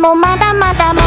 もまだまだ